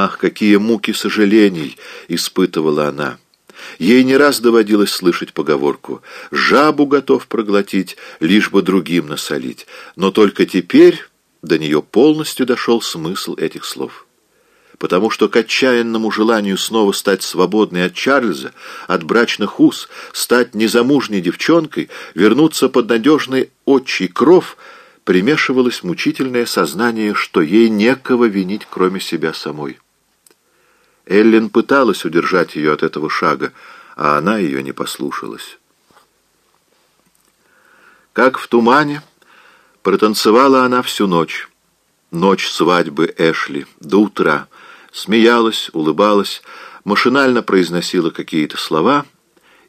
Ах, какие муки сожалений испытывала она! Ей не раз доводилось слышать поговорку «жабу готов проглотить, лишь бы другим насолить», но только теперь до нее полностью дошел смысл этих слов. Потому что к отчаянному желанию снова стать свободной от Чарльза, от брачных уз, стать незамужней девчонкой, вернуться под надежный отчий кров, примешивалось мучительное сознание, что ей некого винить, кроме себя самой. Эллен пыталась удержать ее от этого шага, а она ее не послушалась. Как в тумане, протанцевала она всю ночь. Ночь свадьбы Эшли, до утра. Смеялась, улыбалась, машинально произносила какие-то слова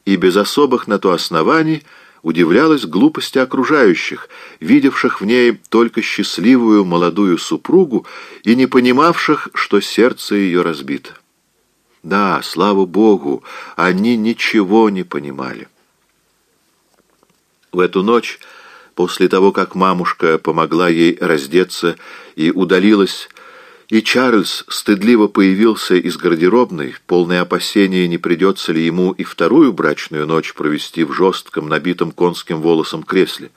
и без особых на то оснований удивлялась глупости окружающих, видевших в ней только счастливую молодую супругу и не понимавших, что сердце ее разбито. Да, слава Богу, они ничего не понимали. В эту ночь, после того, как мамушка помогла ей раздеться и удалилась, и Чарльз стыдливо появился из гардеробной, полное опасения, не придется ли ему и вторую брачную ночь провести в жестком, набитом конским волосом кресле,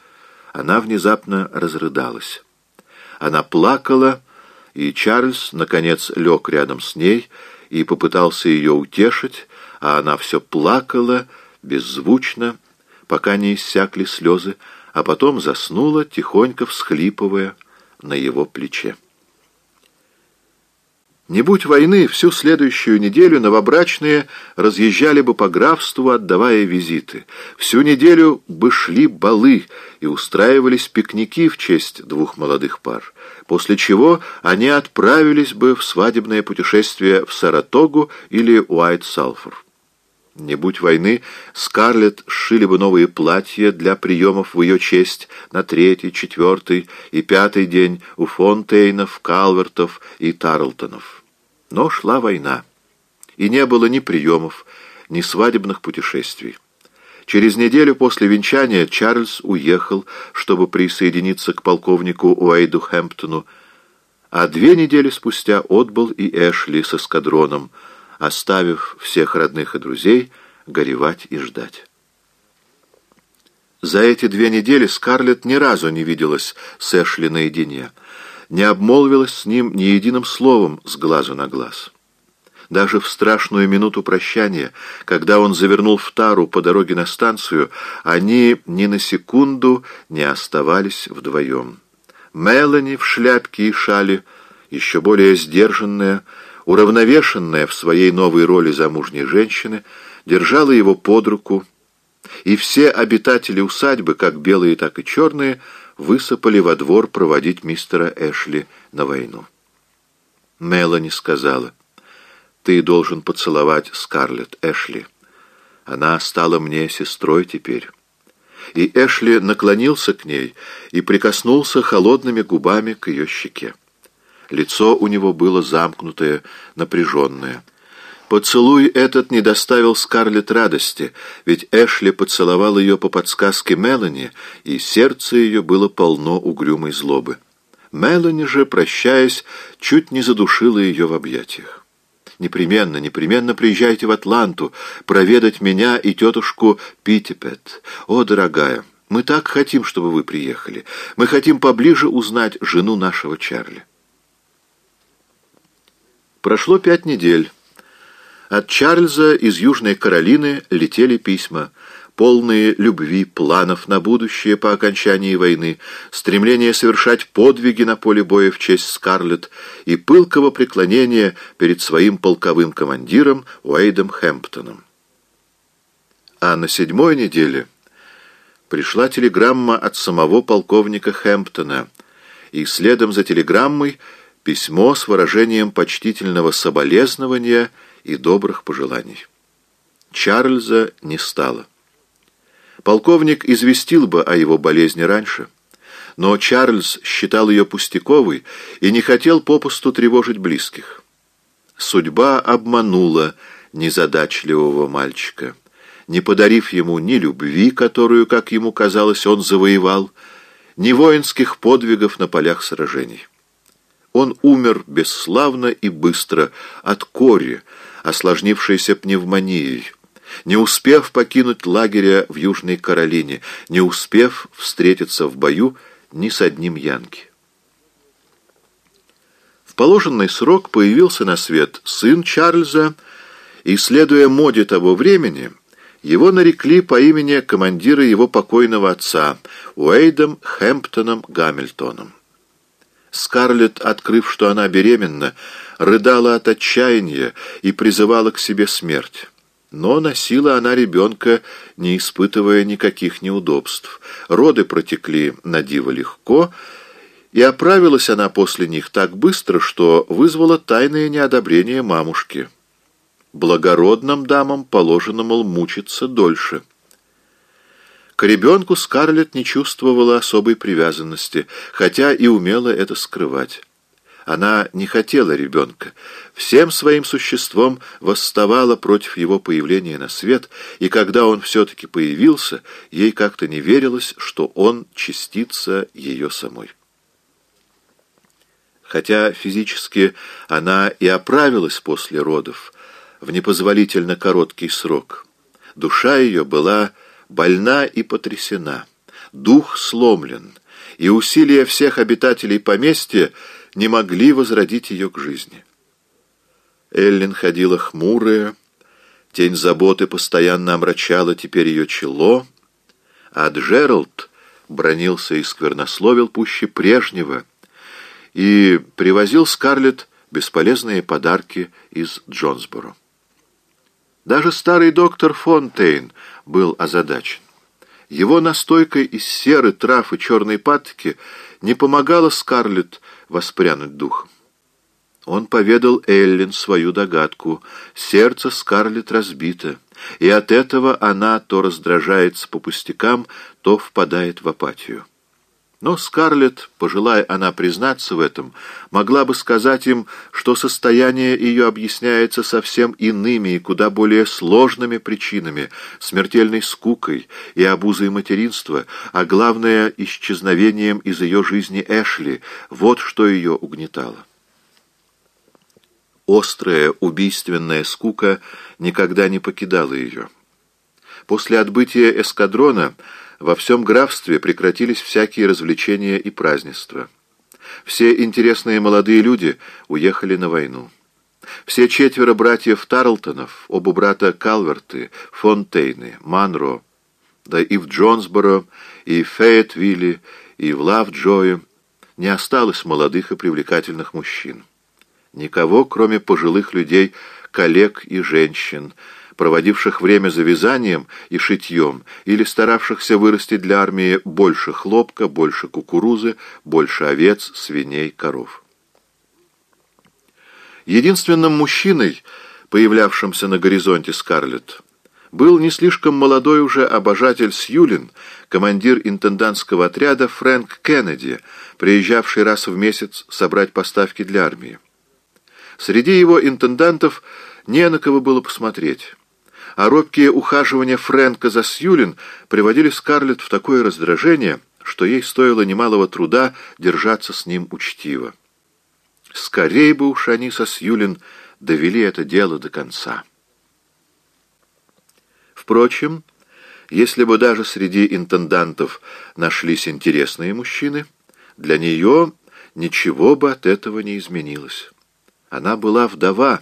она внезапно разрыдалась. Она плакала, и Чарльз, наконец, лег рядом с ней, и попытался ее утешить, а она все плакала, беззвучно, пока не иссякли слезы, а потом заснула, тихонько всхлипывая на его плече. Не будь войны, всю следующую неделю новобрачные разъезжали бы по графству, отдавая визиты. Всю неделю бы шли балы и устраивались пикники в честь двух молодых пар, после чего они отправились бы в свадебное путешествие в Саратогу или Уайт-Салфор. Не будь войны, Скарлетт сшили бы новые платья для приемов в ее честь на третий, четвертый и пятый день у Фонтейнов, Калвертов и Тарлтонов. Но шла война, и не было ни приемов, ни свадебных путешествий. Через неделю после венчания Чарльз уехал, чтобы присоединиться к полковнику Уэйду Хэмптону, а две недели спустя отбыл и Эшли с эскадроном — оставив всех родных и друзей горевать и ждать. За эти две недели Скарлетт ни разу не виделась с Эшли наедине, не обмолвилась с ним ни единым словом с глазу на глаз. Даже в страшную минуту прощания, когда он завернул в тару по дороге на станцию, они ни на секунду не оставались вдвоем. Мелани в шляпке и шале, еще более сдержанная, уравновешенная в своей новой роли замужней женщины, держала его под руку, и все обитатели усадьбы, как белые, так и черные, высыпали во двор проводить мистера Эшли на войну. Мелани сказала, «Ты должен поцеловать Скарлетт, Эшли. Она стала мне сестрой теперь». И Эшли наклонился к ней и прикоснулся холодными губами к ее щеке. Лицо у него было замкнутое, напряженное. Поцелуй этот не доставил Скарлетт радости, ведь Эшли поцеловал ее по подсказке Мелани, и сердце ее было полно угрюмой злобы. Мелани же, прощаясь, чуть не задушила ее в объятиях. «Непременно, непременно приезжайте в Атланту, проведать меня и тетушку Питтипет. О, дорогая, мы так хотим, чтобы вы приехали. Мы хотим поближе узнать жену нашего Чарли». Прошло пять недель. От Чарльза из Южной Каролины летели письма, полные любви, планов на будущее по окончании войны, стремление совершать подвиги на поле боя в честь Скарлетт и пылкого преклонения перед своим полковым командиром Уэйдом Хэмптоном. А на седьмой неделе пришла телеграмма от самого полковника Хэмптона, и следом за телеграммой письмо с выражением почтительного соболезнования и добрых пожеланий. Чарльза не стало. Полковник известил бы о его болезни раньше, но Чарльз считал ее пустяковой и не хотел попусту тревожить близких. Судьба обманула незадачливого мальчика, не подарив ему ни любви, которую, как ему казалось, он завоевал, ни воинских подвигов на полях сражений. Он умер бесславно и быстро от кори, осложнившейся пневмонией, не успев покинуть лагеря в Южной Каролине, не успев встретиться в бою ни с одним янки. В положенный срок появился на свет сын Чарльза, и, следуя моде того времени, его нарекли по имени командира его покойного отца Уэйдом Хэмптоном Гамильтоном. Скарлетт, открыв, что она беременна, рыдала от отчаяния и призывала к себе смерть. Но носила она ребенка, не испытывая никаких неудобств. Роды протекли на диво легко, и оправилась она после них так быстро, что вызвала тайное неодобрение мамушки. Благородным дамам положено, мол, мучиться дольше. К ребенку Скарлетт не чувствовала особой привязанности, хотя и умела это скрывать. Она не хотела ребенка, всем своим существом восставала против его появления на свет, и когда он все-таки появился, ей как-то не верилось, что он частица ее самой. Хотя физически она и оправилась после родов в непозволительно короткий срок, душа ее была больна и потрясена, дух сломлен, и усилия всех обитателей поместья не могли возродить ее к жизни. Эллин ходила хмурая, тень заботы постоянно омрачала теперь ее чело, а Джеральд бронился и сквернословил пуще прежнего — и привозил Скарлетт бесполезные подарки из Джонсборо. Даже старый доктор Фонтейн был озадачен. Его настойка из серы, трав и черной патоки не помогала Скарлетт воспрянуть духом. Он поведал Эллен свою догадку. Сердце Скарлетт разбито, и от этого она то раздражается по пустякам, то впадает в апатию. Но Скарлетт, пожелая она признаться в этом, могла бы сказать им, что состояние ее объясняется совсем иными и куда более сложными причинами, смертельной скукой и обузой материнства, а главное — исчезновением из ее жизни Эшли. Вот что ее угнетало. Острая, убийственная скука никогда не покидала ее. После отбытия эскадрона во всем графстве прекратились всякие развлечения и празднества. Все интересные молодые люди уехали на войну. Все четверо братьев Тарлтонов, оба брата Калверты, Фонтейны, Манро, да и в Джонсборо, и в Фейетвилле, и в Лавджое не осталось молодых и привлекательных мужчин. Никого, кроме пожилых людей, коллег и женщин, проводивших время за вязанием и шитьем, или старавшихся вырастить для армии больше хлопка, больше кукурузы, больше овец, свиней, коров. Единственным мужчиной, появлявшимся на горизонте Скарлетт, был не слишком молодой уже обожатель Сьюлин, командир интендантского отряда Фрэнк Кеннеди, приезжавший раз в месяц собрать поставки для армии. Среди его интендантов не на кого было посмотреть а робкие ухаживания Фрэнка за Сьюлин приводили Скарлетт в такое раздражение, что ей стоило немалого труда держаться с ним учтиво. Скорей бы уж они со Сьюлин довели это дело до конца. Впрочем, если бы даже среди интендантов нашлись интересные мужчины, для нее ничего бы от этого не изменилось. Она была вдова,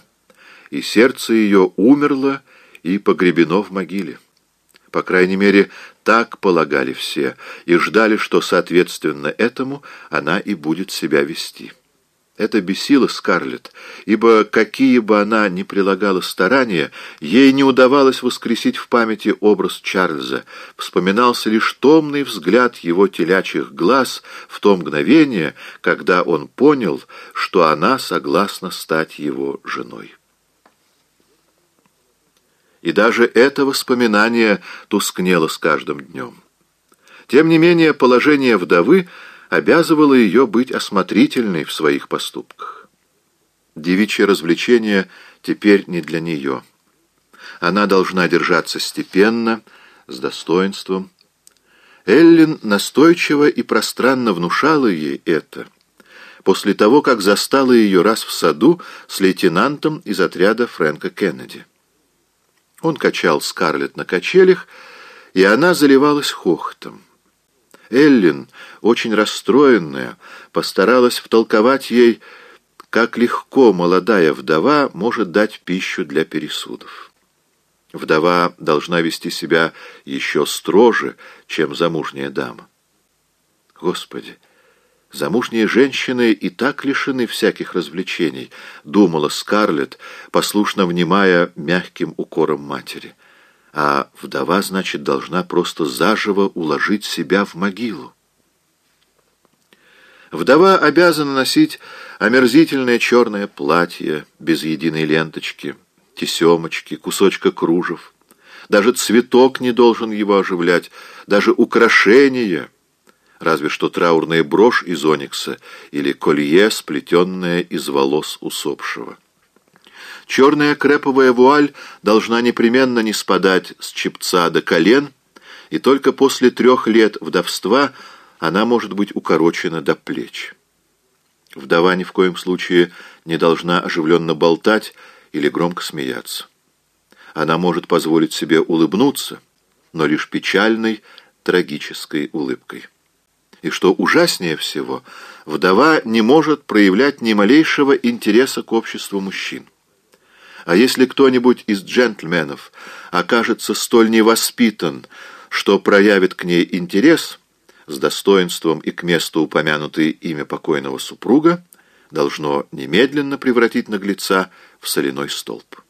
и сердце ее умерло, и погребено в могиле. По крайней мере, так полагали все, и ждали, что, соответственно этому, она и будет себя вести. Это бесило Скарлетт, ибо какие бы она ни прилагала старания, ей не удавалось воскресить в памяти образ Чарльза. Вспоминался лишь томный взгляд его телячьих глаз в то мгновение, когда он понял, что она согласна стать его женой и даже это воспоминание тускнело с каждым днем. Тем не менее, положение вдовы обязывало ее быть осмотрительной в своих поступках. Девичье развлечение теперь не для нее. Она должна держаться степенно, с достоинством. Эллин настойчиво и пространно внушала ей это, после того, как застала ее раз в саду с лейтенантом из отряда Фрэнка Кеннеди. Он качал Скарлетт на качелях, и она заливалась хохотом. Эллин, очень расстроенная, постаралась втолковать ей, как легко молодая вдова может дать пищу для пересудов. Вдова должна вести себя еще строже, чем замужняя дама. Господи! Замужние женщины и так лишены всяких развлечений, думала Скарлетт, послушно внимая мягким укором матери. А вдова, значит, должна просто заживо уложить себя в могилу. Вдова обязана носить омерзительное черное платье без единой ленточки, тесемочки, кусочка кружев. Даже цветок не должен его оживлять, даже украшения — разве что траурная брошь из оникса или колье, сплетенное из волос усопшего. Черная креповая вуаль должна непременно не спадать с чепца до колен, и только после трех лет вдовства она может быть укорочена до плеч. Вдова ни в коем случае не должна оживленно болтать или громко смеяться. Она может позволить себе улыбнуться, но лишь печальной, трагической улыбкой и, что ужаснее всего, вдова не может проявлять ни малейшего интереса к обществу мужчин. А если кто-нибудь из джентльменов окажется столь невоспитан, что проявит к ней интерес, с достоинством и к месту упомянутое имя покойного супруга, должно немедленно превратить наглеца в соляной столб.